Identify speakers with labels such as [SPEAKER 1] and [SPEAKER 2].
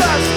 [SPEAKER 1] Just